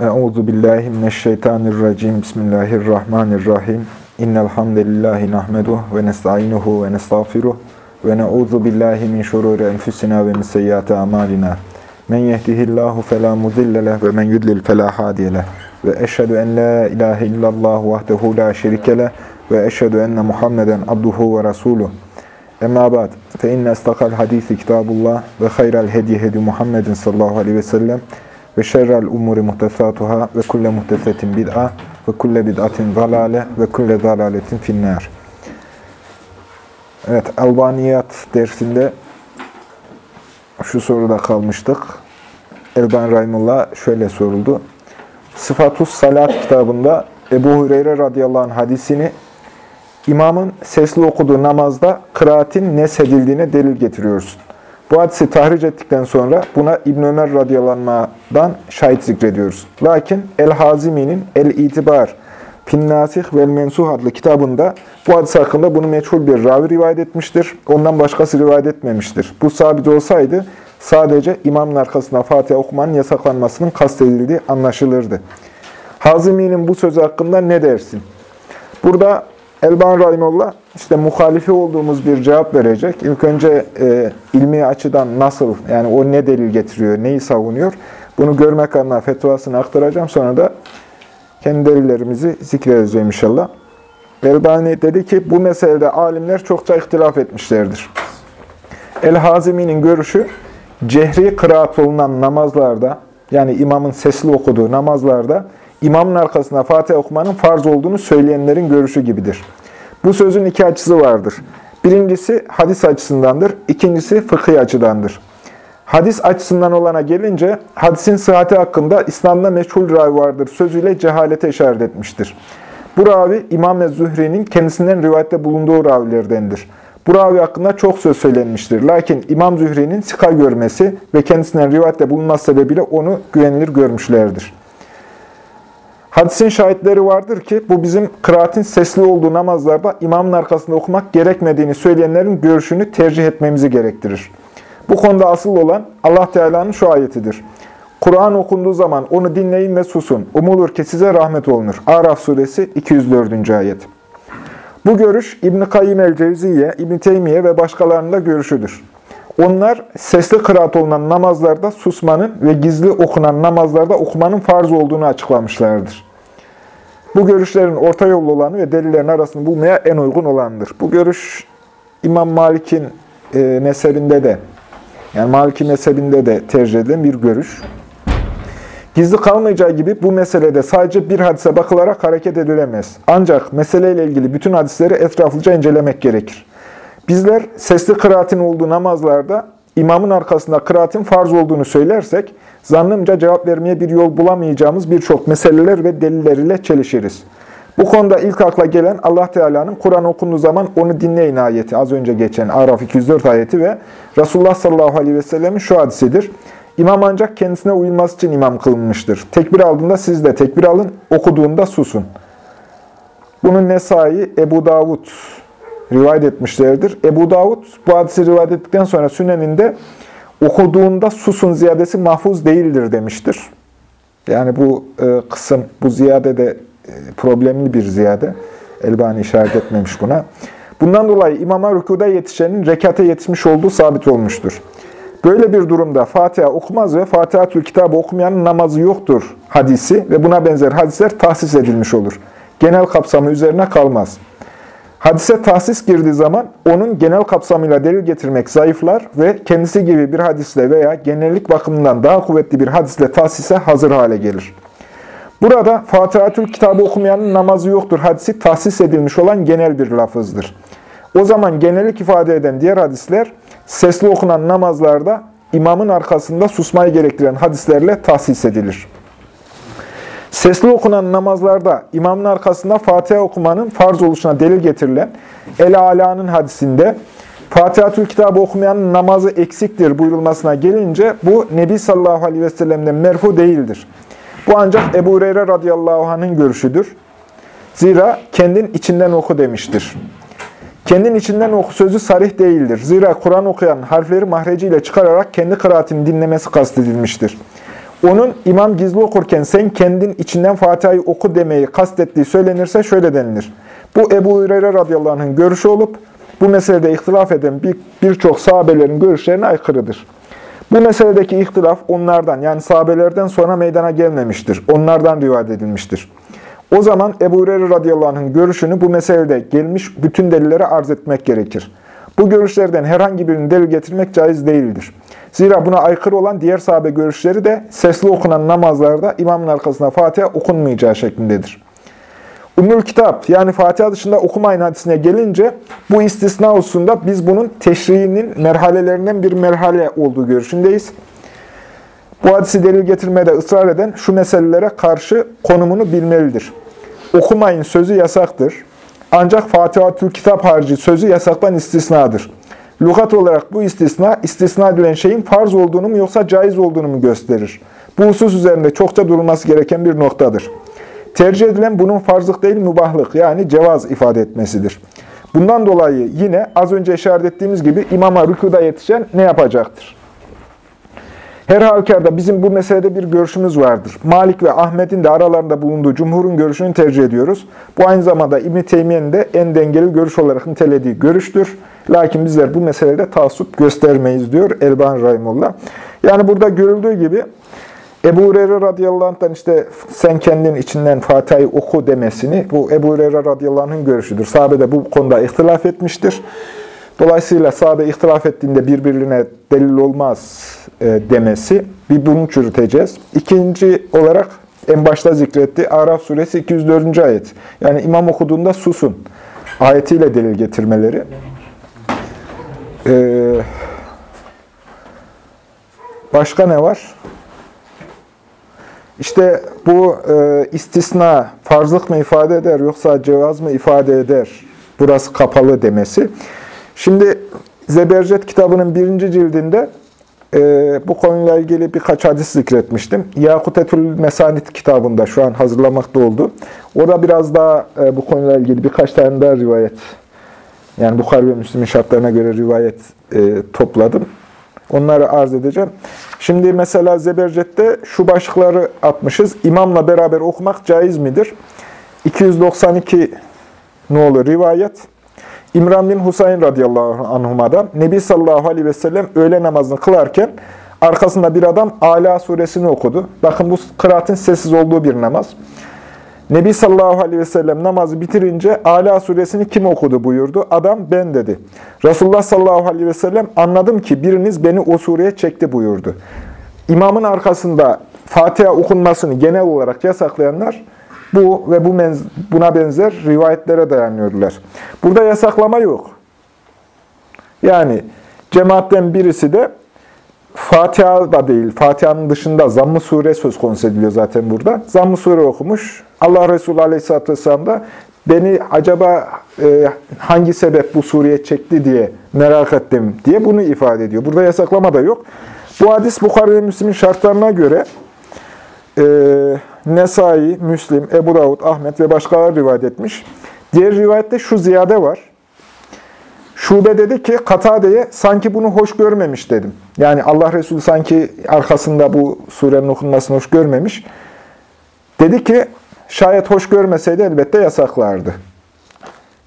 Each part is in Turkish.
Euzu billahi mineşşeytanirracim. Bismillahirrahmanirrahim. İnnel hamdelellahi nahmeduhu ve nestainuhu ve nestağfiruh ve na'udzu billahi min şururi enfusina ve min seyyiati amalina. Men yehdihillahu fela mudille ve men yudlil fela hadiye. Ve eşhedü en la ilahe illallah vahdehu la şerike ve eşhedü enne Muhammeden abduhu ve resuluh. Emma ba'd. Fe inne istakal hadisi kitabullah ve hayral hediye hedi Muhammedin sallallahu aleyhi ve sellem ve şerrel umuri muhtesatuhâ ve kulle muhtesetin bid'a ve kulle bid'atin zalale ve kulle zalaletin finnâr. Evet, Albaniyat dersinde şu soruda kalmıştık. Elban Rahimullah şöyle soruldu. Sıfatus Salat kitabında Ebu Hureyre radıyallahu anh hadisini imamın sesli okuduğu namazda kıraatin nesedildiğine delil getiriyorsun. Bu hadisi tahric ettikten sonra buna İbn Ömer radıyallahu şahit zikrediyoruz. Lakin El-Hazimi'nin El-İtibar Finnasih vel Mensuh adlı kitabında bu hadis hakkında bunu meçhul bir ravi rivayet etmiştir. Ondan başkası rivayet etmemiştir. Bu sabit olsaydı sadece imamın arkasında Fatiha okumanın yasaklanmasının kastedildiği anlaşılırdı. Hazimi'nin bu sözü hakkında ne dersin? Burada Elban Rahimullah işte muhalifi olduğumuz bir cevap verecek. İlk önce e, ilmi açıdan nasıl, yani o ne delil getiriyor, neyi savunuyor, bunu görmek adına fetvasını aktaracağım. Sonra da kendi delillerimizi zikredeceğim inşallah. Elbani dedi ki, bu meselede alimler çokça ihtilaf etmişlerdir. El-Hazimi'nin görüşü, cehri kıraat olunan namazlarda, yani imamın sesli okuduğu namazlarda, imamın arkasında Fatiha okumanın farz olduğunu söyleyenlerin görüşü gibidir. Bu sözün iki açısı vardır. Birincisi hadis açısındandır, ikincisi fıkhi açıdandır. Hadis açısından olana gelince, hadisin sıhhati hakkında İslam'da meçhul ravi vardır sözüyle cehalete işaret etmiştir. Bu ravi İmam ve Zühri'nin kendisinden rivayette bulunduğu ravilerdendir. Bu ravi hakkında çok söz söylenmiştir. Lakin İmam Zühri'nin sika görmesi ve kendisinden rivayette bulunması sebebiyle onu güvenilir görmüşlerdir. Hadisin şahitleri vardır ki bu bizim kıraatin sesli olduğu namazlarda imamın arkasında okumak gerekmediğini söyleyenlerin görüşünü tercih etmemizi gerektirir. Bu konuda asıl olan Allah Teala'nın şu ayetidir. Kur'an okunduğu zaman onu dinleyin ve susun. Umulur ki size rahmet olunur. Araf suresi 204. ayet. Bu görüş İbn-i Kayyim el-Cevziye, İbn-i Teymiye ve başkalarının da görüşüdür. Onlar sesli kıraat olunan namazlarda susmanın ve gizli okunan namazlarda okumanın farz olduğunu açıklamışlardır. Bu görüşlerin orta yollu olanı ve delillerin arasını bulmaya en uygun olandır. Bu görüş İmam Malik'in e, mezhebinde de, yani Maliki mezhebinde de tercih edilen bir görüş. Gizli kalmayacağı gibi bu meselede sadece bir hadise bakılarak hareket edilemez. Ancak meseleyle ilgili bütün hadisleri etraflıca incelemek gerekir. Bizler sesli kıraatin olduğu namazlarda imamın arkasında kıraatin farz olduğunu söylersek, zannımca cevap vermeye bir yol bulamayacağımız birçok meseleler ve deliller ile çelişiriz. Bu konuda ilk akla gelen Allah Teala'nın Kur'an okunduğu zaman onu dinleyin ayeti, az önce geçen Araf 204 ayeti ve Resulullah sallallahu aleyhi ve sellemin şu hadisidir. İmam ancak kendisine uyulması için imam kılınmıştır. Tekbir aldığında siz de tekbir alın, okuduğunda susun. Bunun Nesai, Ebu Davud rivayet etmişlerdir. Ebu Davud bu hadisi rivayet ettikten sonra Sünen'inde okuduğunda susun ziyadesi mahfuz değildir demiştir. Yani bu e, kısım, bu ziyade de e, problemli bir ziyade. Elbani işaret etmemiş buna. Bundan dolayı imama rükuda yetişenin rekate yetişmiş olduğu sabit olmuştur. Böyle bir durumda Fatiha okumaz ve Fatiha-tül kitabı okumayanın namazı yoktur hadisi ve buna benzer hadisler tahsis edilmiş olur. Genel kapsamı üzerine kalmaz. Hadise tahsis girdiği zaman onun genel kapsamıyla delil getirmek zayıflar ve kendisi gibi bir hadisle veya genellik bakımından daha kuvvetli bir hadisle tahsise hazır hale gelir. Burada Fatiha-tül kitabı okumayanın namazı yoktur hadisi tahsis edilmiş olan genel bir lafızdır. O zaman genellik ifade eden diğer hadisler sesli okunan namazlarda imamın arkasında susmayı gerektiren hadislerle tahsis edilir. Sesli okunan namazlarda imamın arkasında Fatiha okumanın farz oluşuna delil getirilen El-Ala'nın hadisinde Fatiha-tül kitabı okumayanın namazı eksiktir buyurulmasına gelince bu Nebi sallallahu aleyhi ve sellem'den merfu değildir. Bu ancak Ebu Hureyre radıyallahu anh'ın görüşüdür. Zira kendin içinden oku demiştir. Kendin içinden oku sözü sarih değildir. Zira Kur'an okuyan harfleri mahreciyle çıkararak kendi kıraatini dinlemesi kastedilmiştir. Onun imam gizli okurken sen kendin içinden Fatiha'yı oku demeyi kastettiği söylenirse şöyle denilir. Bu Ebu Hureyre radıyallahu anh'ın görüşü olup bu meselede ihtilaf eden birçok bir sahabelerin görüşlerine aykırıdır. Bu meseledeki ihtilaf onlardan yani sahabelerden sonra meydana gelmemiştir. Onlardan rivayet edilmiştir. O zaman Ebu Hureyre radıyallahu anh'ın görüşünü bu meselede gelmiş bütün delillere arz etmek gerekir. Bu görüşlerden herhangi birini delil getirmek caiz değildir. Zira buna aykırı olan diğer sahabe görüşleri de sesli okunan namazlarda imamın arkasına Fatiha okunmayacağı şeklindedir. Ümmül Kitap yani Fatiha dışında okumayın hadisine gelince bu istisna hususunda biz bunun teşriğinin merhalelerinden bir merhale olduğu görüşündeyiz. Bu hadisi delil getirmede ısrar eden şu meselelere karşı konumunu bilmelidir. Okumayın sözü yasaktır. Ancak Fatiha-tül Kitap harici sözü yasaktan istisnadır. Lugat olarak bu istisna, istisna edilen şeyin farz olduğunu mu yoksa caiz olduğunu mu gösterir? Bu husus üzerinde çokça durulması gereken bir noktadır. Tercih edilen bunun farzlık değil mübahlık yani cevaz ifade etmesidir. Bundan dolayı yine az önce işaret ettiğimiz gibi imama rükuda yetişen ne yapacaktır? Her halükarda bizim bu meselede bir görüşümüz vardır. Malik ve Ahmet'in de aralarında bulunduğu cumhurun görüşünü tercih ediyoruz. Bu aynı zamanda İbn-i Teymiye'nin de en dengeli görüş olarak nitelediği görüştür. Lakin bizler bu meselede taassup göstermeyiz diyor Elban Rahimullah. Yani burada görüldüğü gibi Ebu Hureyre radıyallahu anh'tan işte sen kendin içinden Fatiha'yı oku demesini, bu Ebu Hureyre radıyallahu anh'ın görüşüdür. Sahabe de bu konuda ihtilaf etmiştir. Dolayısıyla sahabe ihtilaf ettiğinde birbirine delil olmaz e, demesi, bir bunu çürüteceğiz. İkinci olarak en başta zikretti Araf suresi 204. ayet. Yani imam okuduğunda susun. Ayetiyle delil getirmeleri. Ee, başka ne var? İşte bu e, istisna farzlık mı ifade eder yoksa cevaz mı ifade eder? Burası kapalı demesi. Şimdi Zebercet kitabının birinci cildinde e, bu konuyla ilgili birkaç hadis zikretmiştim. Yakutetül Mesanit kitabında şu an hazırlamakta oldu. Orada biraz daha e, bu konuyla ilgili birkaç tane daha rivayet, yani Bukhari ve Müslim'in şartlarına göre rivayet e, topladım. Onları arz edeceğim. Şimdi mesela Zebercet'te şu başlıkları atmışız. İmamla beraber okumak caiz midir? 292 ne olur rivayet. İmran bin Husayn radıyallahu anhuma'dan Nebi sallallahu aleyhi ve sellem öğle namazını kılarken arkasında bir adam Ala suresini okudu. Bakın bu kıraatin sessiz olduğu bir namaz. Nebi sallallahu aleyhi ve sellem namazı bitirince Ala suresini kim okudu buyurdu. Adam ben dedi. Resulullah sallallahu aleyhi ve sellem anladım ki biriniz beni o sureye çekti buyurdu. İmamın arkasında Fatiha okunmasını genel olarak yasaklayanlar bu ve bu buna benzer rivayetlere dayanıyorlar. Burada yasaklama yok. Yani cemaatten birisi de Fatiha da değil, Fatiha'nın dışında Zamm-ı Sure söz konusu ediliyor zaten burada. Zamm-ı Sure okumuş. Allah Resulü Aleyhisselatü Vesselam da beni acaba e, hangi sebep bu sureye çekti diye merak ettim diye bunu ifade ediyor. Burada yasaklama da yok. Bu hadis Bukhari ve şartlarına göre e, Nesai, Müslim, Ebu Davud, Ahmet ve başkaları rivayet etmiş. Diğer rivayette şu ziyade var. Şube dedi ki Katade'ye sanki bunu hoş görmemiş dedim. Yani Allah Resulü sanki arkasında bu surenin okunmasını hoş görmemiş. Dedi ki şayet hoş görmeseydi elbette yasaklardı.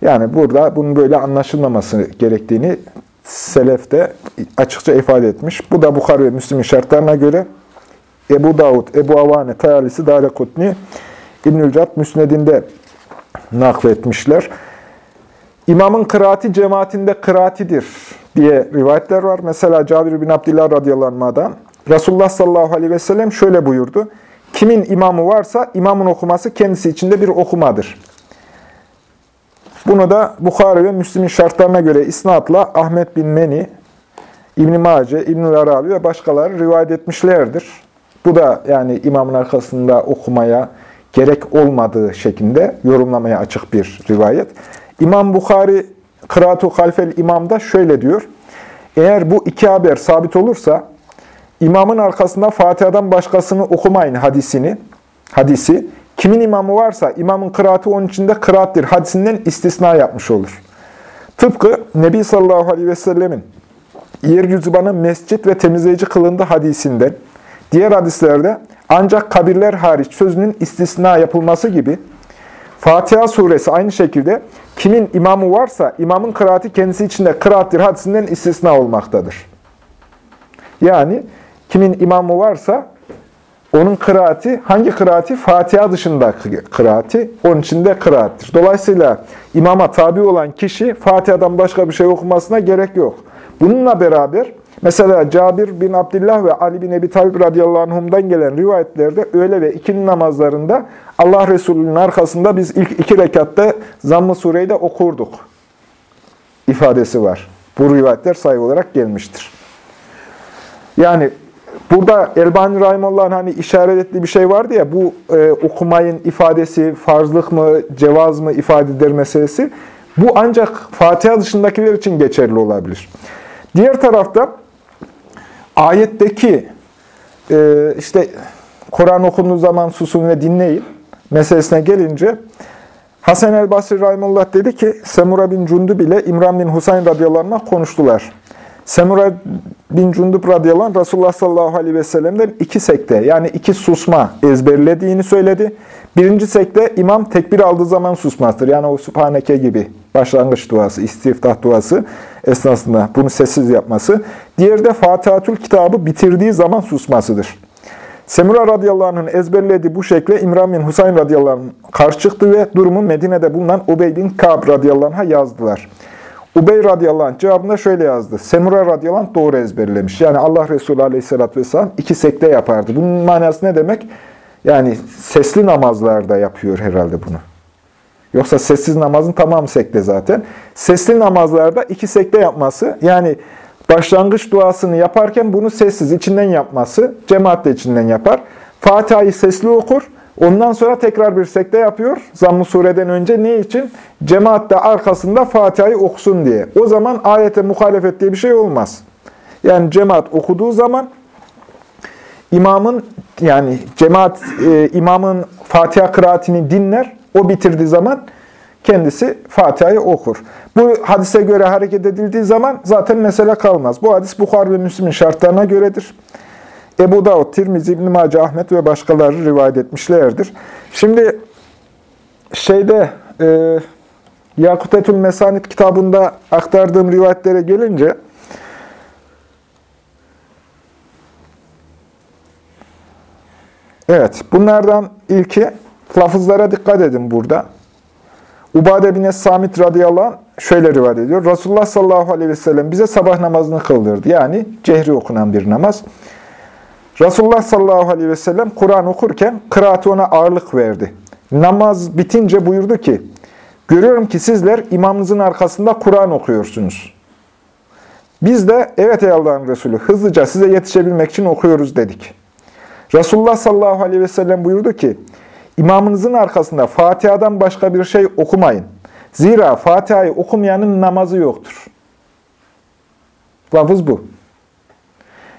Yani burada bunun böyle anlaşılmaması gerektiğini Selef açıkça ifade etmiş. Bu da Bukhari ve Müslim'in şartlarına göre Ebu Davud, Ebu Avane, Tayalisi, Darekutni, İbnül Cad Müsned'inde nakletmişler. İmamın kıraati cemaatinde kıraatidir diye rivayetler var. Mesela Cabir bin Abdillah radıyallahu anh'dan Resulullah sallallahu aleyhi ve sellem şöyle buyurdu. Kimin imamı varsa imamın okuması kendisi içinde bir okumadır. Bunu da Bukhari ve Müslim'in şartlarına göre isnatla Ahmet bin Meni, İbn-i Mace, İbn-i Arabi ve başkaları rivayet etmişlerdir. Bu da yani imamın arkasında okumaya gerek olmadığı şeklinde yorumlamaya açık bir rivayet. İmam Bukhari Kıraatu Halfel İmam'da şöyle diyor. Eğer bu iki haber sabit olursa imamın arkasında Fatiha'dan başkasını okumayın hadisini, hadisi kimin imamı varsa imamın kıraatı onun içinde kıraattir hadisinden istisna yapmış olur. Tıpkı Nebi sallallahu aleyhi ve sellemin yeryüzü bana mescit ve temizleyici kılındı hadisinden, Diğer hadislerde ancak kabirler hariç sözünün istisna yapılması gibi Fatiha suresi aynı şekilde kimin imamı varsa imamın kıraati kendisi içinde kıraattir hadisinden istisna olmaktadır. Yani kimin imamı varsa onun kıraati, hangi kıraati? Fatiha dışında kıraati, onun içinde kıraattir. Dolayısıyla imama tabi olan kişi Fatiha'dan başka bir şey okumasına gerek yok. Bununla beraber mesela Cabir bin Abdullah ve Ali bin Ebi Talib radıyallahu anhum'dan gelen rivayetlerde öğle ve ikindi namazlarında Allah Resulü'nün arkasında biz ilk iki rekatta Zamm-ı Sure'yi de okurduk ifadesi var. Bu rivayetler sayı olarak gelmiştir. Yani Burada Elbani Rahimullah'ın hani işaret ettiği bir şey vardı ya, bu e, okumayın ifadesi farzlık mı, cevaz mı ifade eder meselesi. Bu ancak Fatiha dışındakiler için geçerli olabilir. Diğer tarafta ayetteki e, işte Kur'an okunduğu zaman susun ve dinleyin meselesine gelince Hasan el Basri Rahimullah dedi ki Semura bin Cundub ile İmran bin Husayn radıyallahu konuştular. Semura bin Cundub radıyallahu Resulullah sallallahu aleyhi ve sellem'den iki sekte, yani iki susma ezberlediğini söyledi. Birinci sekte imam tekbir aldığı zaman susmasıdır. Yani o Subhaneke gibi başlangıç duası, istiftah duası esnasında bunu sessiz yapması. Diğeri de Fatihatül kitabı bitirdiği zaman susmasıdır. Semura radıyallahu ezberlediği bu şekle İmran bin Husayn radıyallahu karşı çıktı ve durumu Medine'de bulunan Ubey bin Ka'b radıyallahu yazdılar. Ubey radıyallahu anh cevabında şöyle yazdı. Semura radıyallahu doğru ezberlemiş. Yani Allah Resulü aleyhissalatü vesselam iki sekte yapardı. Bunun manası ne demek? Yani sesli namazlarda yapıyor herhalde bunu. Yoksa sessiz namazın tamamı sekte zaten. Sesli namazlarda iki sekte yapması, yani başlangıç duasını yaparken bunu sessiz, içinden yapması, cemaat de içinden yapar. Fatiha'yı sesli okur, Ondan sonra tekrar bir sekte yapıyor. Zamm-ı sureden önce ne için? Cemaat de arkasında Fatiha'yı okusun diye. O zaman ayete muhalefet diye bir şey olmaz. Yani cemaat okuduğu zaman imamın yani cemaat e, imamın Fatiha kıraatini dinler. O bitirdiği zaman kendisi Fatiha'yı okur. Bu hadise göre hareket edildiği zaman zaten mesele kalmaz. Bu hadis Bukhar ve Müslim'in şartlarına göredir. Ebu Davud, Tirmizi, İbn-i Mace, Ahmet ve başkaları rivayet etmişlerdir. Şimdi şeyde e, Yakutetül Mesanit kitabında aktardığım rivayetlere gelince Evet, bunlardan ilki lafızlara dikkat edin burada. Ubade bin Es-Samit radıyallahu anh şöyle rivayet ediyor. Resulullah sallallahu aleyhi ve sellem bize sabah namazını kıldırdı. Yani cehri okunan bir namaz. Resulullah sallallahu aleyhi ve sellem Kur'an okurken kıraatı ona ağırlık verdi. Namaz bitince buyurdu ki, Görüyorum ki sizler imamınızın arkasında Kur'an okuyorsunuz. Biz de evet ey Allah'ın Resulü hızlıca size yetişebilmek için okuyoruz dedik. Resulullah sallallahu aleyhi ve sellem buyurdu ki, imamınızın arkasında Fatiha'dan başka bir şey okumayın. Zira Fatiha'yı okumayanın namazı yoktur. Lafız bu.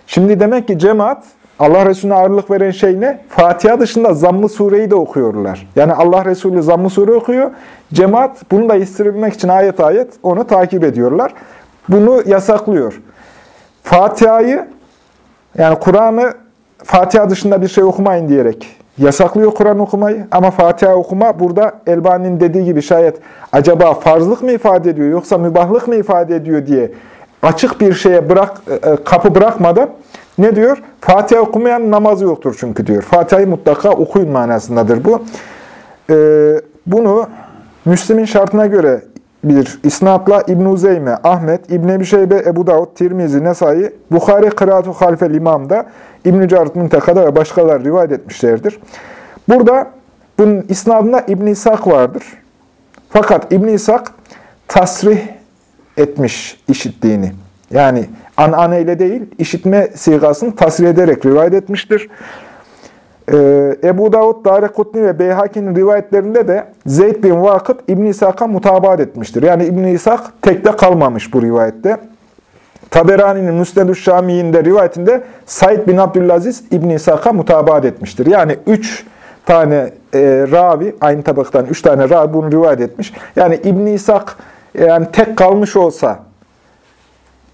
Şimdi demek ki cemaat Allah Resulüne ağırlık veren şey ne? Fatiha dışında Zamm-ı Sure'yi de okuyorlar. Yani Allah Resulü Zamm-ı Sure okuyor. Cemaat bunu da istirebilmek için ayet ayet onu takip ediyorlar. Bunu yasaklıyor. Fatiha'yı yani Kur'an'ı Fatiha dışında bir şey okumayın diyerek yasaklıyor Kur'an okumayı. Ama Fatiha okuma burada Elbani'nin dediği gibi şayet acaba farzlık mı ifade ediyor yoksa mübahlık mı ifade ediyor diye açık bir şeye bırak e, e, kapı bırakmadan ne diyor? Fatiha okumayan namazı yoktur çünkü diyor. Fatiha'yı mutlaka okuyun manasındadır bu. Ee, bunu Müslim'in şartına göre bir isnatla İbn-i Zeyme, Ahmet, İbn-i Ebi Şeybe, Ebu Davud, Tirmizi, Nesai, Bukhari, Kıraat-ı Halfel İmam'da, İbn-i Carit Münteka'da ve başkaları rivayet etmişlerdir. Burada bunun isnadında İbn-i İshak vardır. Fakat İbn-i İshak tasrih etmiş işittiğini. Yani anane ile değil, işitme sigasını tasrih ederek rivayet etmiştir. Ee, Ebu Davud, Darekutni ve Beyhaki'nin rivayetlerinde de Zeyd bin Vakıt İbn-i İshak'a mutabat etmiştir. Yani İbn-i İshak tekte kalmamış bu rivayette. Taberani'nin Müsned-ü Şami'inde rivayetinde Said bin Abdülaziz İbn-i İshak'a mutabat etmiştir. Yani üç tane e, ravi, aynı tabaktan üç tane ravi bunu rivayet etmiş. Yani İbn-i İshak yani tek kalmış olsa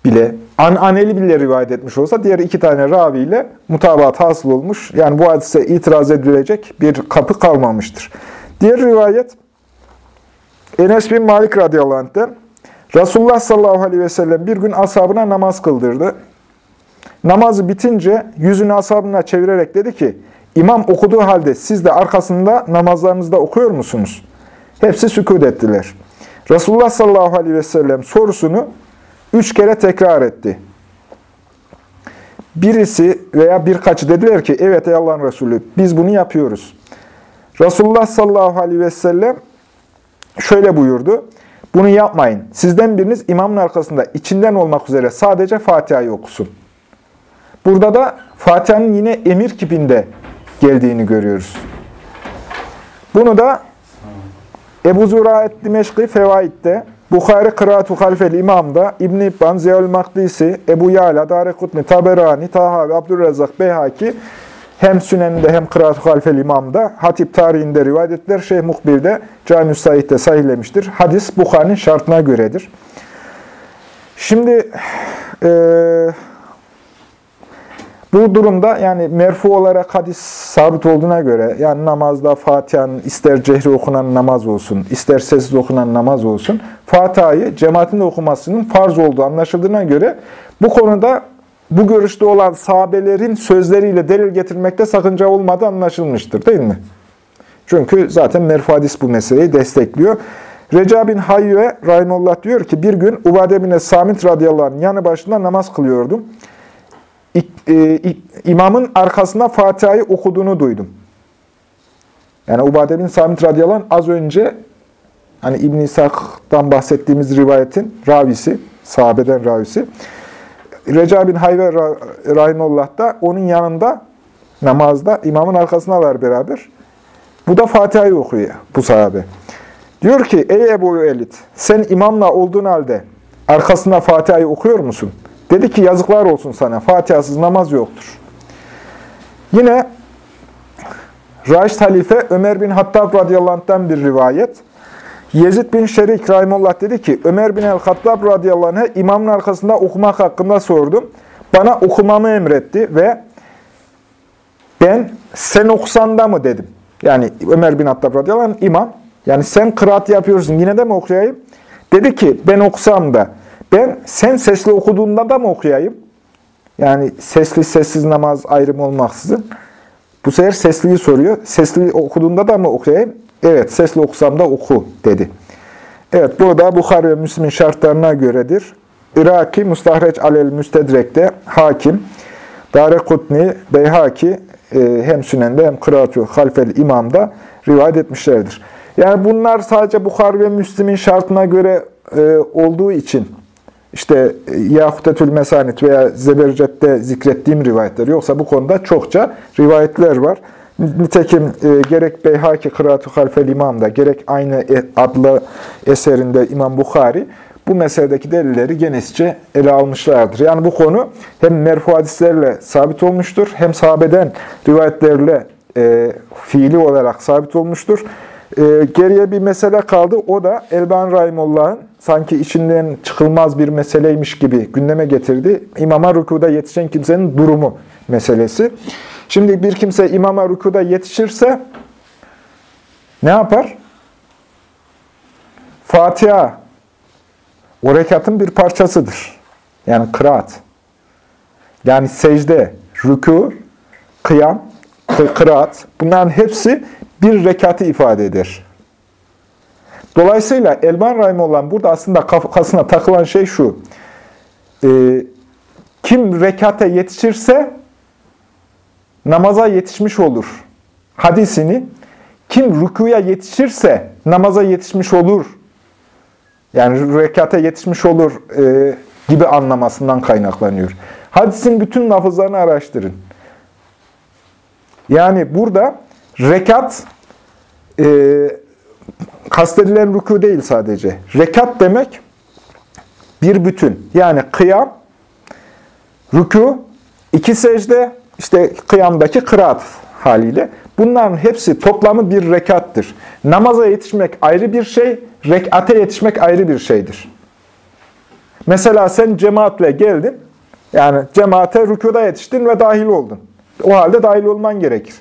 bile, an aneli bile rivayet etmiş olsa diğer iki tane raviyle mutabat hasıl olmuş. Yani bu hadise itiraz edilecek bir kapı kalmamıştır. Diğer rivayet Enes bin Malik radıyallahu anh'ten Resulullah sallallahu aleyhi ve sellem bir gün ashabına namaz kıldırdı. Namazı bitince yüzünü ashabına çevirerek dedi ki, İmam okuduğu halde siz de arkasında namazlarınızda okuyor musunuz? Hepsi sükut ettiler. Resulullah sallallahu aleyhi ve sellem sorusunu üç kere tekrar etti. Birisi veya birkaçı dediler ki, evet ey Allah'ın Resulü biz bunu yapıyoruz. Resulullah sallallahu aleyhi ve sellem şöyle buyurdu. Bunu yapmayın. Sizden biriniz imamın arkasında içinden olmak üzere sadece Fatiha'yı okusun. Burada da Fatiha'nın yine emir kipinde geldiğini görüyoruz. Bunu da Ebu Züraet Dimeşki Fevaid'de, Bukhari Kıraatu Halfel İmam'da, İbn-i İbban, Ziyal Makdisi, Ebu Yala, Darekutni, Taberani, Taha ve Abdülrezzak Beyhaki hem Sünen'de hem Kıraatu Halfel İmam'da, Hatip tarihinde rivayet ettiler. Şeyh Muhbir'de, Cami-ü Said'de sahihlemiştir. Hadis Bukhari'nin şartına göredir. Şimdi eee bu durumda yani merfu olarak hadis sabit olduğuna göre yani namazda Fatiha'nın ister cehri okunan namaz olsun, ister sessiz okunan namaz olsun, Fatiha'yı cemaatin okumasının farz olduğu anlaşıldığına göre bu konuda bu görüşte olan sahabelerin sözleriyle delil getirmekte sakınca olmadığı anlaşılmıştır değil mi? Çünkü zaten merfu hadis bu meseleyi destekliyor. Reca bin Hayye Rahimullah diyor ki bir gün Ubade bin Samit radıyallahu anh yanı başında namaz kılıyordum imamın arkasında Fatiha'yı okuduğunu duydum. Yani Ubade bin Samit radıyallahu az önce hani İbn İshak'tan bahsettiğimiz rivayetin ravisi, sahabeden ravisi. Reca bin Hayve Rahimullah da onun yanında namazda imamın arkasına var beraber. Bu da Fatiha'yı okuyor bu sahabe. Diyor ki ey Ebu Elit sen imamla olduğun halde arkasında Fatiha'yı okuyor musun? Dedi ki yazıklar olsun sana. Fatihasız namaz yoktur. Yine Raşid Halife Ömer bin Hattab radıyallahu bir rivayet. Yezid bin Şerik Rahimullah dedi ki Ömer bin el-Hattab radıyallahu imamın arkasında okumak hakkında sordum. Bana okumamı emretti ve ben sen okusan da mı dedim. Yani Ömer bin Hattab radıyallahu anh imam. Yani sen kıraat yapıyorsun yine de mi okuyayım? Dedi ki ben okusam da ben sen sesli okuduğunda da mı okuyayım? Yani sesli sessiz namaz ayrımı olmaksızın. Bu sefer sesliyi soruyor. Sesli okuduğunda da mı okuyayım? Evet, sesli okusam da oku dedi. Evet, burada Bukhari ve Müslim'in şartlarına göredir. Iraki, Mustahreç Alel Müstedrek'te hakim, Dare Kutni, Beyhaki e, hem Sünen'de hem Kıraatü Halfel İmam'da rivayet etmişlerdir. Yani bunlar sadece Bukhari ve Müslim'in şartına göre e, olduğu için işte e, Yahutetül Mesanit veya Zebercet'te zikrettiğim rivayetler. Yoksa bu konuda çokça rivayetler var. Nitekim e, gerek Beyhaki Kıraat-ı Halfel İmam'da, gerek aynı e, adlı eserinde İmam Bukhari bu meseledeki delilleri genişçe ele almışlardır. Yani bu konu hem merfu hadislerle sabit olmuştur, hem sahabeden rivayetlerle e, fiili olarak sabit olmuştur. E, geriye bir mesele kaldı. O da Elban Rahimullah'ın sanki içinden çıkılmaz bir meseleymiş gibi gündeme getirdi. İmama rükuda yetişen kimsenin durumu meselesi. Şimdi bir kimse imama rükuda yetişirse ne yapar? Fatiha o rekatın bir parçasıdır. Yani kıraat. Yani secde, rükû, kıyam, kıraat bunların hepsi bir rekatı ifade eder. Dolayısıyla Elban Rahim olan burada aslında kafasına takılan şey şu. E, kim rekate yetişirse namaza yetişmiş olur. Hadisini kim rükuya yetişirse namaza yetişmiş olur. Yani rekate yetişmiş olur e, gibi anlamasından kaynaklanıyor. Hadisin bütün lafızlarını araştırın. Yani burada rekat e, kastedilen rükû değil sadece. Rekat demek bir bütün. Yani kıyam, rükû, iki secde, işte kıyamdaki kıraat haliyle. Bunların hepsi toplamı bir rekattır. Namaza yetişmek ayrı bir şey, rekate yetişmek ayrı bir şeydir. Mesela sen cemaatle geldin, yani cemaate rükuda yetiştin ve dahil oldun. O halde dahil olman gerekir.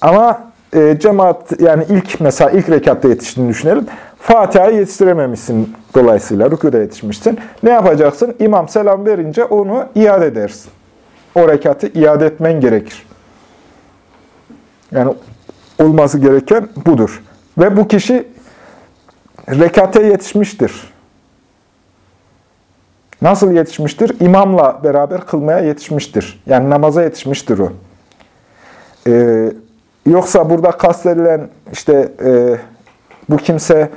Ama e, cemaat, yani ilk mesela ilk rekatta yetiştiğini düşünelim. Fatiha'yı yetiştirememişsin dolayısıyla, rükuda yetişmişsin. Ne yapacaksın? İmam selam verince onu iade edersin. O rekatı iade etmen gerekir. Yani olması gereken budur. Ve bu kişi rekate yetişmiştir. Nasıl yetişmiştir? İmamla beraber kılmaya yetişmiştir. Yani namaza yetişmiştir o. Ee, yoksa burada kastedilen işte e, bu kimse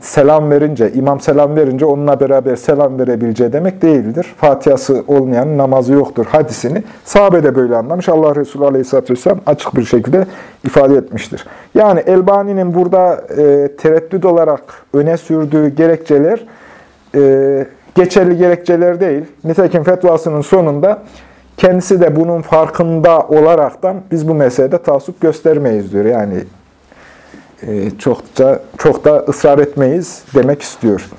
selam verince, imam selam verince onunla beraber selam verebileceği demek değildir. Fatihası olmayan namazı yoktur hadisini sahabe de böyle anlamış. Allah Resulü Aleyhisselatü Vesselam açık bir şekilde ifade etmiştir. Yani Elbani'nin burada e, tereddüt olarak öne sürdüğü gerekçeler e, geçerli gerekçeler değil. Nitekim fetvasının sonunda kendisi de bunun farkında olaraktan biz bu meselede tasuk göstermeyiz diyor. Yani e, çok da, çok da ısrar etmeyiz demek istiyor.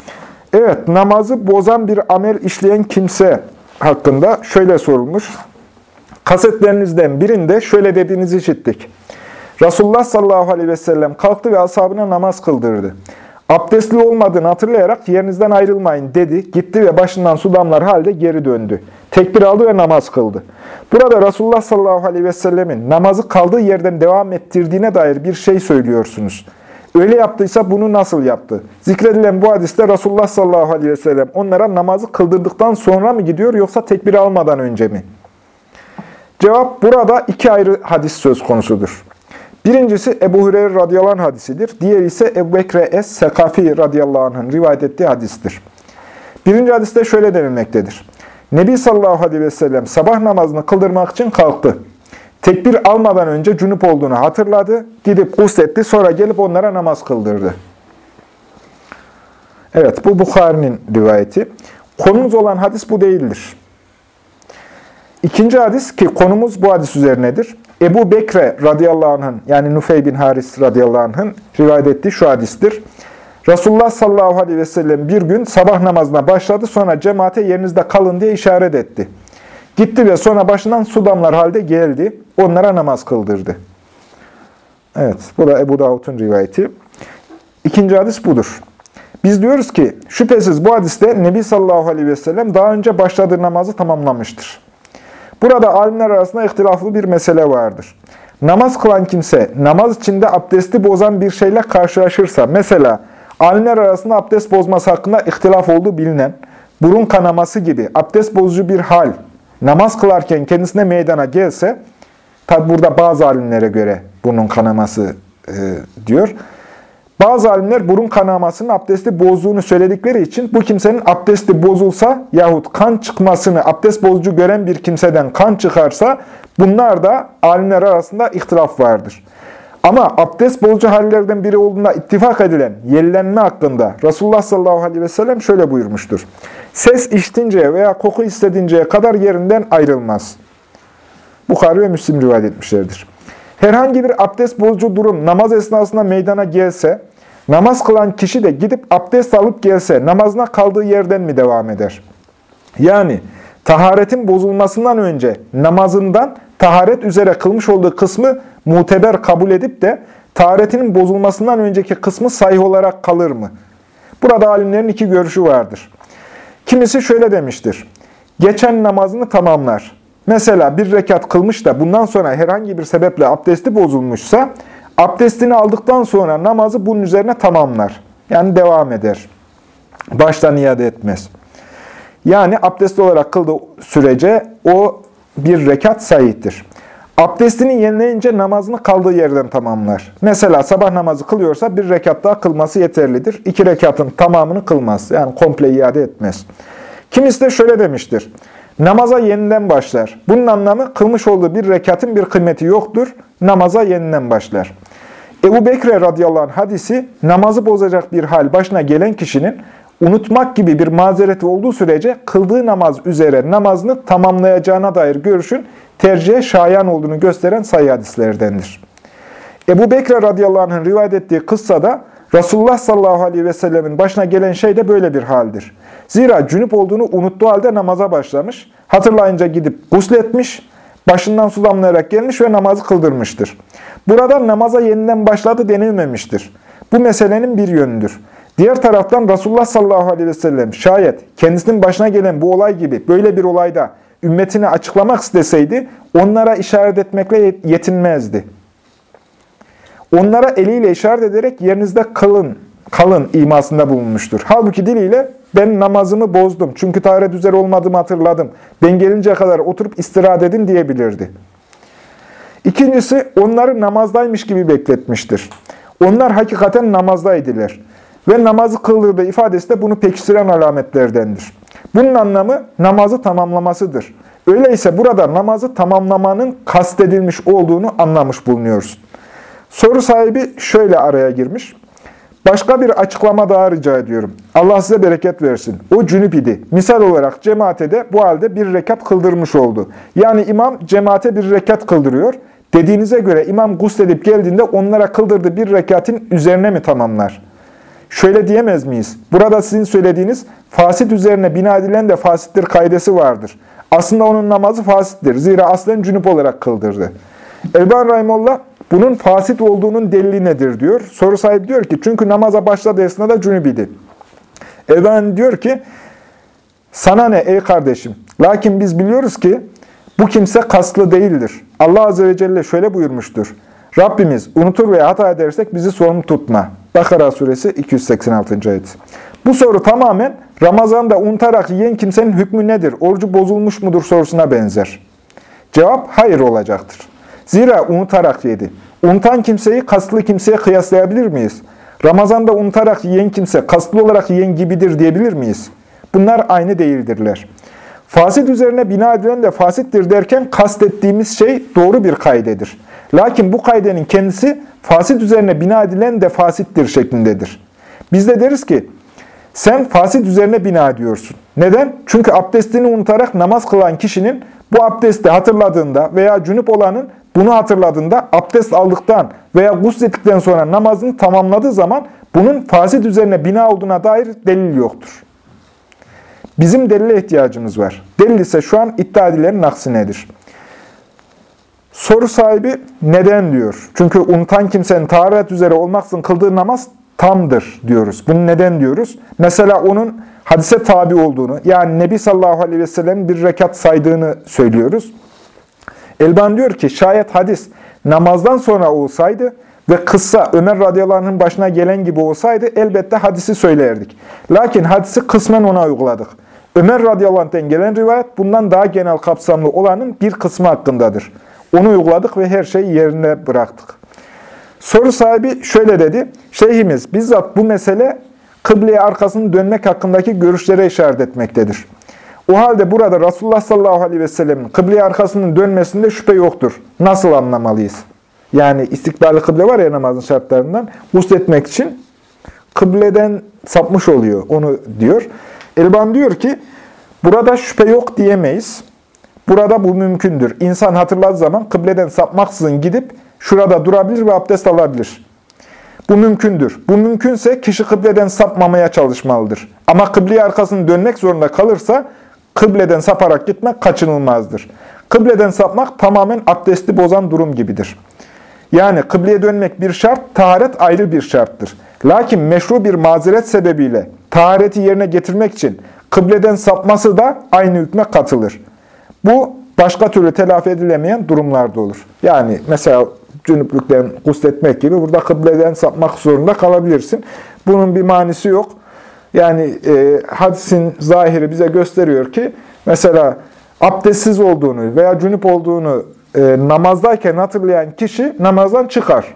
Evet, namazı bozan bir amel işleyen kimse hakkında şöyle sorulmuş. Kasetlerinizden birinde şöyle dediğinizi işittik. Resulullah sallallahu aleyhi ve sellem kalktı ve ashabına namaz kıldırdı. Abdestli olmadığını hatırlayarak yerinizden ayrılmayın dedi. Gitti ve başından su damlar halde geri döndü. Tekbir aldı ve namaz kıldı. Burada Resulullah sallallahu aleyhi ve sellemin namazı kaldığı yerden devam ettirdiğine dair bir şey söylüyorsunuz. Öyle yaptıysa bunu nasıl yaptı? Zikredilen bu hadiste Resulullah sallallahu aleyhi ve sellem onlara namazı kıldırdıktan sonra mı gidiyor yoksa tekbir almadan önce mi? Cevap burada iki ayrı hadis söz konusudur. Birincisi Ebu Hureyre radıyallahu hadisidir. Diğeri ise Ebu Bekre Es-Sekafi radıyallahu anh'ın rivayet ettiği hadistir. Birinci hadiste şöyle denilmektedir. Nebi sallallahu aleyhi ve sellem sabah namazını kıldırmak için kalktı. Tekbir almadan önce cünüp olduğunu hatırladı. Gidip gusletti sonra gelip onlara namaz kıldırdı. Evet bu Bukhari'nin rivayeti. Konumuz olan hadis bu değildir. İkinci hadis ki konumuz bu hadis üzerinedir. Ebu Bekre radıyallahu anh'ın yani Nufey bin Haris radıyallahu anh'ın rivayet ettiği şu hadistir. Resulullah sallallahu aleyhi ve sellem bir gün sabah namazına başladı sonra cemaate yerinizde kalın diye işaret etti. Gitti ve sonra başından su damlar halde geldi. Onlara namaz kıldırdı. Evet, bu da Ebu Davud'un rivayeti. İkinci hadis budur. Biz diyoruz ki, şüphesiz bu hadiste Nebi sallallahu aleyhi ve sellem daha önce başladığı namazı tamamlamıştır. Burada alimler arasında ihtilaflı bir mesele vardır. Namaz kılan kimse namaz içinde abdesti bozan bir şeyle karşılaşırsa, mesela alimler arasında abdest bozması hakkında ihtilaf olduğu bilinen, burun kanaması gibi abdest bozucu bir hal namaz kılarken kendisine meydana gelse, tabi burada bazı alimlere göre burun kanaması e, diyor. Bazı alimler burun kanamasının abdesti bozduğunu söyledikleri için bu kimsenin abdesti bozulsa yahut kan çıkmasını abdest bozucu gören bir kimseden kan çıkarsa bunlar da alimler arasında ihtilaf vardır. Ama abdest bozucu hallerden biri olduğuna ittifak edilen yellenme hakkında Resulullah sallallahu aleyhi ve sellem şöyle buyurmuştur. Ses iştinceye veya koku istedinceye kadar yerinden ayrılmaz. Bukhari ve Müslim rivayet etmişlerdir. Herhangi bir abdest bozucu durum namaz esnasında meydana gelse, namaz kılan kişi de gidip abdest alıp gelse namazına kaldığı yerden mi devam eder? Yani taharetin bozulmasından önce namazından taharet üzere kılmış olduğu kısmı muteber kabul edip de taharetinin bozulmasından önceki kısmı sahih olarak kalır mı? Burada alimlerin iki görüşü vardır. Kimisi şöyle demiştir. Geçen namazını tamamlar. Mesela bir rekat kılmış da bundan sonra herhangi bir sebeple abdesti bozulmuşsa, abdestini aldıktan sonra namazı bunun üzerine tamamlar. Yani devam eder. Baştan iade etmez. Yani abdestli olarak kıldığı sürece o bir rekat sayittir. Abdestini yenileyince namazını kaldığı yerden tamamlar. Mesela sabah namazı kılıyorsa bir rekat daha kılması yeterlidir. İki rekatın tamamını kılmaz. Yani komple iade etmez. Kimisi de şöyle demiştir. Namaza yeniden başlar. Bunun anlamı kılmış olduğu bir rekatın bir kıymeti yoktur. Namaza yeniden başlar. Ebu Bekre radıyallahu anh hadisi namazı bozacak bir hal başına gelen kişinin unutmak gibi bir mazereti olduğu sürece kıldığı namaz üzere namazını tamamlayacağına dair görüşün tercihe şayan olduğunu gösteren sayı hadislerdendir. Ebu Bekre radıyallahu anh'ın rivayet ettiği kıssada Resulullah sallallahu aleyhi ve sellemin başına gelen şey de böyle bir haldir. Zira cünüp olduğunu unuttuğu halde namaza başlamış. Hatırlayınca gidip gusletmiş, başından su damlayarak gelmiş ve namazı kıldırmıştır. Burada namaza yeniden başladı denilmemiştir. Bu meselenin bir yönüdür. Diğer taraftan Resulullah sallallahu aleyhi ve sellem şayet kendisinin başına gelen bu olay gibi böyle bir olayda ümmetine açıklamak isteseydi onlara işaret etmekle yetinmezdi. Onlara eliyle işaret ederek yerinizde kalın, kalın imasında bulunmuştur. Halbuki diliyle ben namazımı bozdum çünkü taharet üzere olmadığımı hatırladım. Ben gelinceye kadar oturup istirahat edin diyebilirdi. İkincisi onları namazdaymış gibi bekletmiştir. Onlar hakikaten namazdaydılar. Ve namazı kıldırdığı ifadesi de bunu pekiştiren alametlerdendir. Bunun anlamı namazı tamamlamasıdır. Öyleyse burada namazı tamamlamanın kastedilmiş olduğunu anlamış bulunuyoruz. Soru sahibi şöyle araya girmiş. Başka bir açıklama daha rica ediyorum. Allah size bereket versin. O cünüp idi. Misal olarak cemaate de bu halde bir rekat kıldırmış oldu. Yani imam cemaate bir rekat kıldırıyor. Dediğinize göre imam gusledip geldiğinde onlara kıldırdığı bir rekatin üzerine mi tamamlar? Şöyle diyemez miyiz? Burada sizin söylediğiniz fasit üzerine bina edilen de fasittir kaidesi vardır. Aslında onun namazı fasittir. Zira aslen cünüp olarak kıldırdı. Elban Rahimullah bunun fasit olduğunun delili nedir diyor. Soru sahibi diyor ki çünkü namaza başladığı esnada cünüp idi. Elban diyor ki sana ne ey kardeşim? Lakin biz biliyoruz ki bu kimse kaslı değildir. Allah Azze ve Celle şöyle buyurmuştur. Rabbimiz unutur veya hata edersek bizi sorumlu tutma. Bakara suresi 286. ayet. Bu soru tamamen Ramazan'da unutarak yiyen kimsenin hükmü nedir? Orucu bozulmuş mudur sorusuna benzer. Cevap hayır olacaktır. Zira unutarak yedi. Unutan kimseyi kaslı kimseye kıyaslayabilir miyiz? Ramazan'da unutarak yiyen kimse kaslı olarak yiyen gibidir diyebilir miyiz? Bunlar aynı değildirler. Fasit üzerine bina edilen de fasittir derken kastettiğimiz şey doğru bir kaydedir. Lakin bu kaydenin kendisi fasit üzerine bina edilen de fasittir şeklindedir. Biz de deriz ki, sen fasit üzerine bina ediyorsun. Neden? Çünkü abdestini unutarak namaz kılan kişinin bu abdesti hatırladığında veya cünüp olanın bunu hatırladığında abdest aldıktan veya guslettikten sonra namazını tamamladığı zaman bunun fasit üzerine bina olduğuna dair delil yoktur. Bizim delile ihtiyacımız var. Delil ise şu an iddia edilenin aksinedir. Soru sahibi neden diyor? Çünkü unutan kimsenin taharet üzere olmaksızın kıldığı namaz tamdır diyoruz. Bunu neden diyoruz? Mesela onun hadise tabi olduğunu, yani Nebi sallallahu aleyhi ve sellem bir rekat saydığını söylüyoruz. Elban diyor ki, şayet hadis namazdan sonra olsaydı ve kıssa Ömer radıyallahu başına gelen gibi olsaydı elbette hadisi söylerdik. Lakin hadisi kısmen ona uyguladık. Ömer radıyallahu gelen rivayet bundan daha genel kapsamlı olanın bir kısmı hakkındadır. Onu uyguladık ve her şeyi yerine bıraktık. Soru sahibi şöyle dedi. Şeyhimiz bizzat bu mesele kıbleye arkasını dönmek hakkındaki görüşlere işaret etmektedir. O halde burada Resulullah sallallahu aleyhi ve sellemin kıbleye arkasının dönmesinde şüphe yoktur. Nasıl anlamalıyız? Yani istikbali kıble var ya namazın şartlarından. Gusletmek için kıbleden sapmış oluyor. Onu diyor. Elban diyor ki burada şüphe yok diyemeyiz. Burada bu mümkündür. İnsan hatırladığı zaman kıbleden sapmaksızın gidip şurada durabilir ve abdest alabilir. Bu mümkündür. Bu mümkünse kişi kıbleden sapmamaya çalışmalıdır. Ama kıbleye arkasını dönmek zorunda kalırsa kıbleden saparak gitmek kaçınılmazdır. Kıbleden sapmak tamamen abdesti bozan durum gibidir. Yani kıbleye dönmek bir şart, taharet ayrı bir şarttır. Lakin meşru bir mazeret sebebiyle tahareti yerine getirmek için kıbleden sapması da aynı hükme katılır. Bu başka türlü telafi edilemeyen durumlarda olur. Yani mesela cünüplükten gusletmek gibi burada kıbleden sapmak zorunda kalabilirsin. Bunun bir manisi yok. Yani e, hadisin zahiri bize gösteriyor ki mesela abdestsiz olduğunu veya cünüp olduğunu e, namazdayken hatırlayan kişi namazdan çıkar.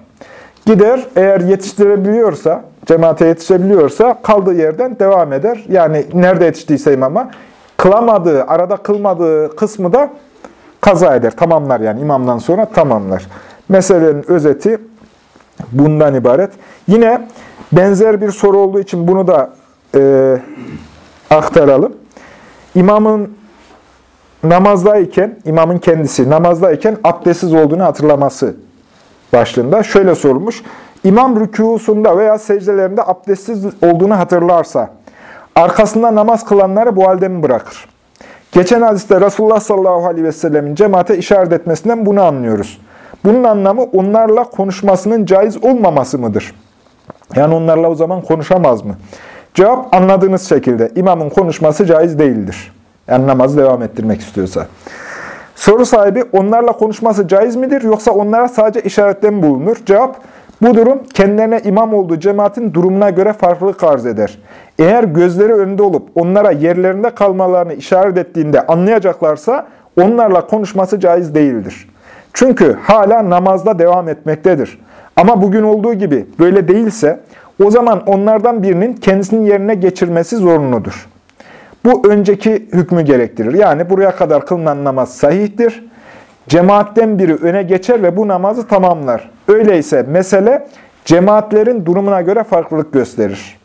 Gider eğer yetiştirebiliyorsa, cemaate yetişebiliyorsa kaldığı yerden devam eder. Yani nerede yetiştiyse imama kılamadığı, arada kılmadığı kısmı da kaza eder, tamamlar yani imamdan sonra tamamlar. Meselenin özeti bundan ibaret. Yine benzer bir soru olduğu için bunu da e, aktaralım. İmamın namazdayken, imamın kendisi namazdayken abdestsiz olduğunu hatırlaması başlığında şöyle sorulmuş. İmam rükûsunda veya secdelerinde abdestsiz olduğunu hatırlarsa, arkasında namaz kılanları bu halde mi bırakır? Geçen hadiste Resulullah sallallahu aleyhi ve sellemin cemaate işaret etmesinden bunu anlıyoruz. Bunun anlamı onlarla konuşmasının caiz olmaması mıdır? Yani onlarla o zaman konuşamaz mı? Cevap anladığınız şekilde imamın konuşması caiz değildir. Yani namazı devam ettirmek istiyorsa. Soru sahibi onlarla konuşması caiz midir yoksa onlara sadece işaretle mi bulunur? Cevap bu durum kendilerine imam olduğu cemaatin durumuna göre farklılık arz eder. Eğer gözleri önünde olup onlara yerlerinde kalmalarını işaret ettiğinde anlayacaklarsa onlarla konuşması caiz değildir. Çünkü hala namazda devam etmektedir. Ama bugün olduğu gibi böyle değilse o zaman onlardan birinin kendisinin yerine geçirmesi zorunludur. Bu önceki hükmü gerektirir. Yani buraya kadar kılınan namaz sahihtir. Cemaatten biri öne geçer ve bu namazı tamamlar. Öyleyse mesele cemaatlerin durumuna göre farklılık gösterir.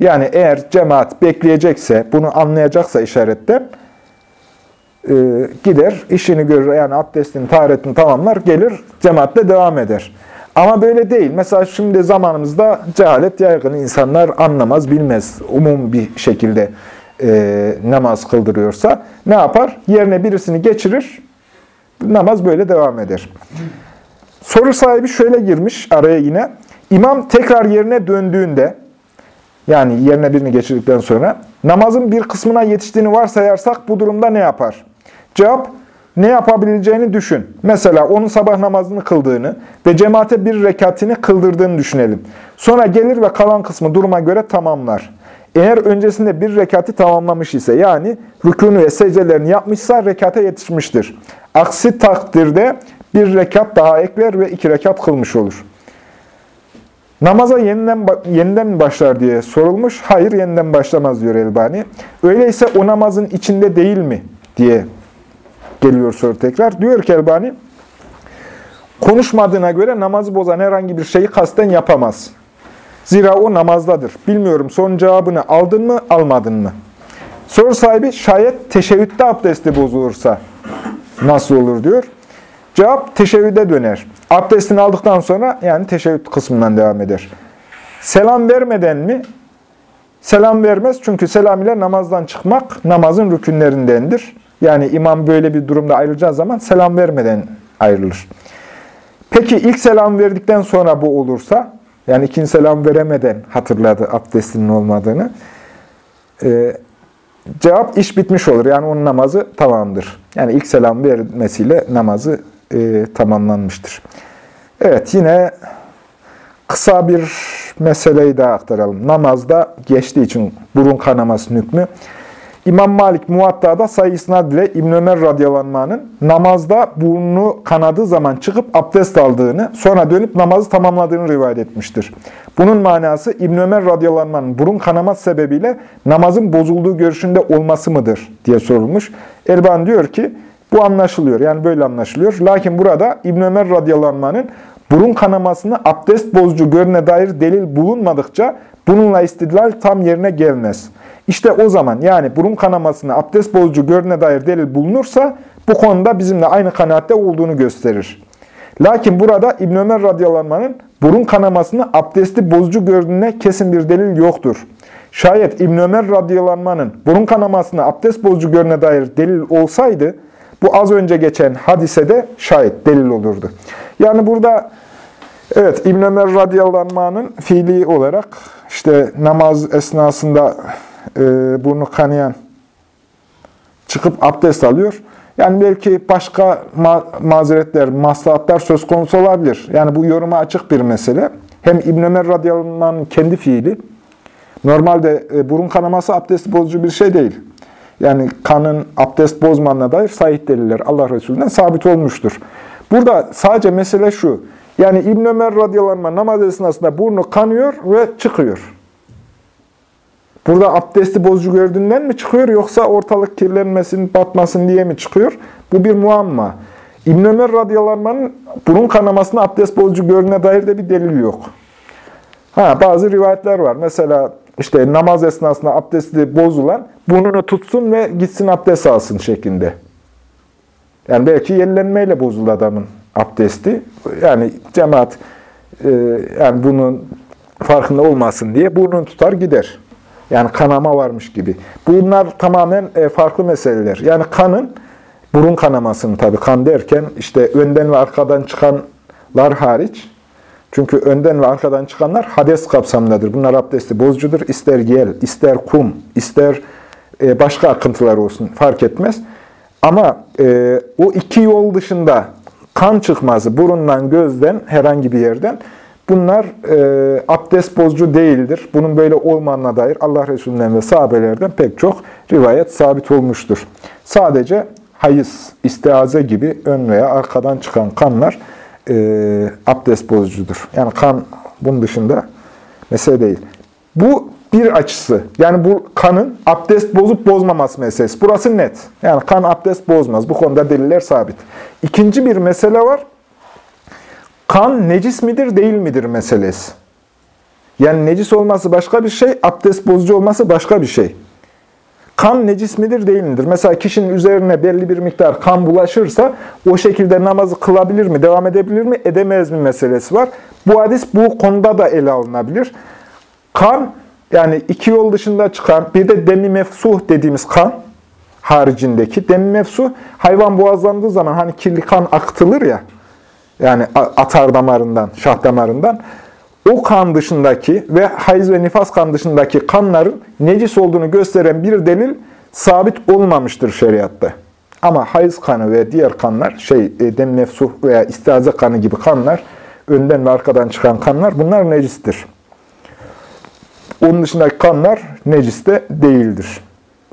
Yani eğer cemaat bekleyecekse, bunu anlayacaksa işaretten e, gider, işini görür, yani abdestini, taharetini tamamlar, gelir, cemaatle devam eder. Ama böyle değil. Mesela şimdi zamanımızda cehalet yaygın. insanlar anlamaz, bilmez. Umum bir şekilde e, namaz kıldırıyorsa ne yapar? Yerine birisini geçirir, namaz böyle devam eder. Soru sahibi şöyle girmiş araya yine. İmam tekrar yerine döndüğünde, yani yerine birini geçirdikten sonra, namazın bir kısmına yetiştiğini varsayarsak bu durumda ne yapar? Cevap, ne yapabileceğini düşün. Mesela onun sabah namazını kıldığını ve cemaate bir rekatini kıldırdığını düşünelim. Sonra gelir ve kalan kısmı duruma göre tamamlar. Eğer öncesinde bir rekatı tamamlamış ise yani rükûnü ve secdelerini yapmışsa rekata yetişmiştir. Aksi takdirde bir rekat daha ekler ve iki rekat kılmış olur. Namaza yeniden, yeniden mi başlar diye sorulmuş. Hayır yeniden başlamaz diyor Elbani. Öyleyse o namazın içinde değil mi diye geliyor soru tekrar. Diyor ki Elbani, konuşmadığına göre namazı bozan herhangi bir şeyi kasten yapamaz. Zira o namazdadır. Bilmiyorum son cevabını aldın mı, almadın mı? Soru sahibi şayet teşebbütte abdesti bozulursa nasıl olur diyor. Cevap teşebbüde döner. Abdestini aldıktan sonra yani teşebbüt kısmından devam eder. Selam vermeden mi? Selam vermez çünkü selam ile namazdan çıkmak namazın rükünlerindendir. Yani imam böyle bir durumda ayrılacağı zaman selam vermeden ayrılır. Peki ilk selam verdikten sonra bu olursa, yani ikinci selam veremeden hatırladı abdestinin olmadığını, e, cevap iş bitmiş olur. Yani onun namazı tamamdır. Yani ilk selam vermesiyle namazı e, tamamlanmıştır. Evet yine kısa bir meseleyi daha aktaralım. Namazda geçtiği için burun kanaması hükmü. İmam Malik Muvatta'da sayı isnad ile İbn Ömer radyalanmanın namazda burnu kanadığı zaman çıkıp abdest aldığını, sonra dönüp namazı tamamladığını rivayet etmiştir. Bunun manası İbn Ömer radyalanmanın burun kanaması sebebiyle namazın bozulduğu görüşünde olması mıdır diye sorulmuş. Elban diyor ki bu anlaşılıyor. Yani böyle anlaşılıyor. Lakin burada İbn Ömer radyalanmanın burun kanamasını abdest bozucu görüne dair delil bulunmadıkça bununla istidlal tam yerine gelmez. İşte o zaman yani burun kanamasını abdest bozucu görüne dair delil bulunursa bu konuda bizimle aynı kanaatte olduğunu gösterir. Lakin burada İbn Ömer radyalanmanın burun kanamasını abdesti bozucu gördüğüne kesin bir delil yoktur. Şayet İbn Ömer radyalanmanın burun kanamasını abdest bozucu görüne dair delil olsaydı bu az önce geçen hadisede şayet delil olurdu. Yani burada evet İbn Ömer radyalanmanın fiili olarak işte namaz esnasında e, burnu kanayan çıkıp abdest alıyor. Yani belki başka ma mazeretler, maslahatlar söz konusu olabilir. Yani bu yoruma açık bir mesele. Hem İbn Ömer kendi fiili. Normalde e, burun kanaması abdest bozucu bir şey değil. Yani kanın abdest bozmanına dair sahih deliller Allah Resulü'nden sabit olmuştur. Burada sadece mesele şu. Yani İbn Ömer radıyallahu namaz esnasında burnu kanıyor ve çıkıyor. Burada abdesti bozucu gördüğünden mi çıkıyor yoksa ortalık kirlenmesin, batmasın diye mi çıkıyor? Bu bir muamma. İbn Ömer radıyallahu burun kanamasına abdest bozucu gördüğüne dair de bir delil yok. Ha, bazı rivayetler var. Mesela işte namaz esnasında abdesti bozulan burnunu tutsun ve gitsin abdest alsın şeklinde. Yani belki yenilenmeyle bozuldu adamın abdesti. Yani cemaat e, yani bunun farkında olmasın diye burnunu tutar gider. Yani kanama varmış gibi. Bunlar tamamen e, farklı meseleler. Yani kanın, burun kanamasını tabii kan derken işte önden ve arkadan çıkanlar hariç. Çünkü önden ve arkadan çıkanlar hades kapsamındadır. Bunlar abdesti bozucudur. İster gel, ister kum, ister e, başka akıntılar olsun fark etmez. Ama e, o iki yol dışında kan çıkması burundan, gözden, herhangi bir yerden bunlar e, abdest bozucu değildir. Bunun böyle olmanına dair Allah Resulü'nden ve sahabelerden pek çok rivayet sabit olmuştur. Sadece hayız, istiaze gibi ön veya arkadan çıkan kanlar e, abdest bozucudur. Yani kan bunun dışında mesele değil. Bu bir açısı. Yani bu kanın abdest bozup bozmaması meselesi. Burası net. Yani kan abdest bozmaz. Bu konuda deliller sabit. İkinci bir mesele var. Kan necis midir, değil midir meselesi. Yani necis olması başka bir şey, abdest bozucu olması başka bir şey. Kan necis midir, değil midir? Mesela kişinin üzerine belli bir miktar kan bulaşırsa o şekilde namazı kılabilir mi, devam edebilir mi, edemez mi meselesi var. Bu hadis bu konuda da ele alınabilir. Kan, yani iki yol dışında çıkan, bir de demi mefsuh dediğimiz kan, haricindeki demi mefsuh, hayvan boğazlandığı zaman hani kirli kan akıtılır ya, yani atar damarından, şah damarından, o kan dışındaki ve hayız ve nifas kan dışındaki kanların necis olduğunu gösteren bir delil sabit olmamıştır şeriatta. Ama hayız kanı ve diğer kanlar, şey, e, dem nefsuh veya istiaze kanı gibi kanlar, önden ve arkadan çıkan kanlar, bunlar necistir. Onun dışındaki kanlar necis de değildir.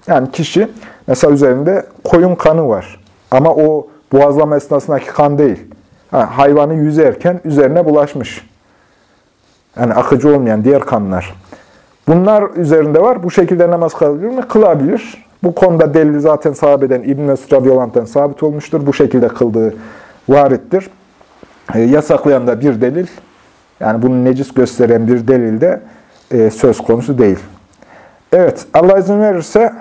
Yani kişi, mesela üzerinde koyun kanı var. Ama o boğazlama esnasındaki kan değil. Ha, hayvanı yüzerken üzerine bulaşmış. Yani akıcı olmayan diğer kanlar. Bunlar üzerinde var. Bu şekilde namaz kılabilir mi? Kılabilir. Bu konuda delili zaten sahabeden İbn-i Mesud radıyallahu sabit olmuştur. Bu şekilde kıldığı varittir. E, yasaklayan da bir delil, yani bunu necis gösteren bir delil de e, söz konusu değil. Evet, Allah izin verirse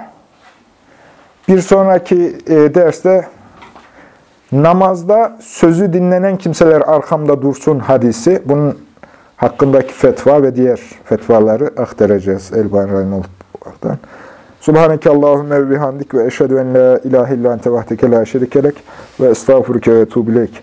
bir sonraki e, derste namazda sözü dinlenen kimseler arkamda dursun hadisi. Bunun hakkındaki fetva ve diğer fetvaları aktaracağız Elbani Rahimullah'tan. Subhaneke Allahümme ve bihamdik ve eşhedü en la ilahe illa ente vahdeke la şerikelek ve estağfurke ve tuğbilek.